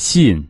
信。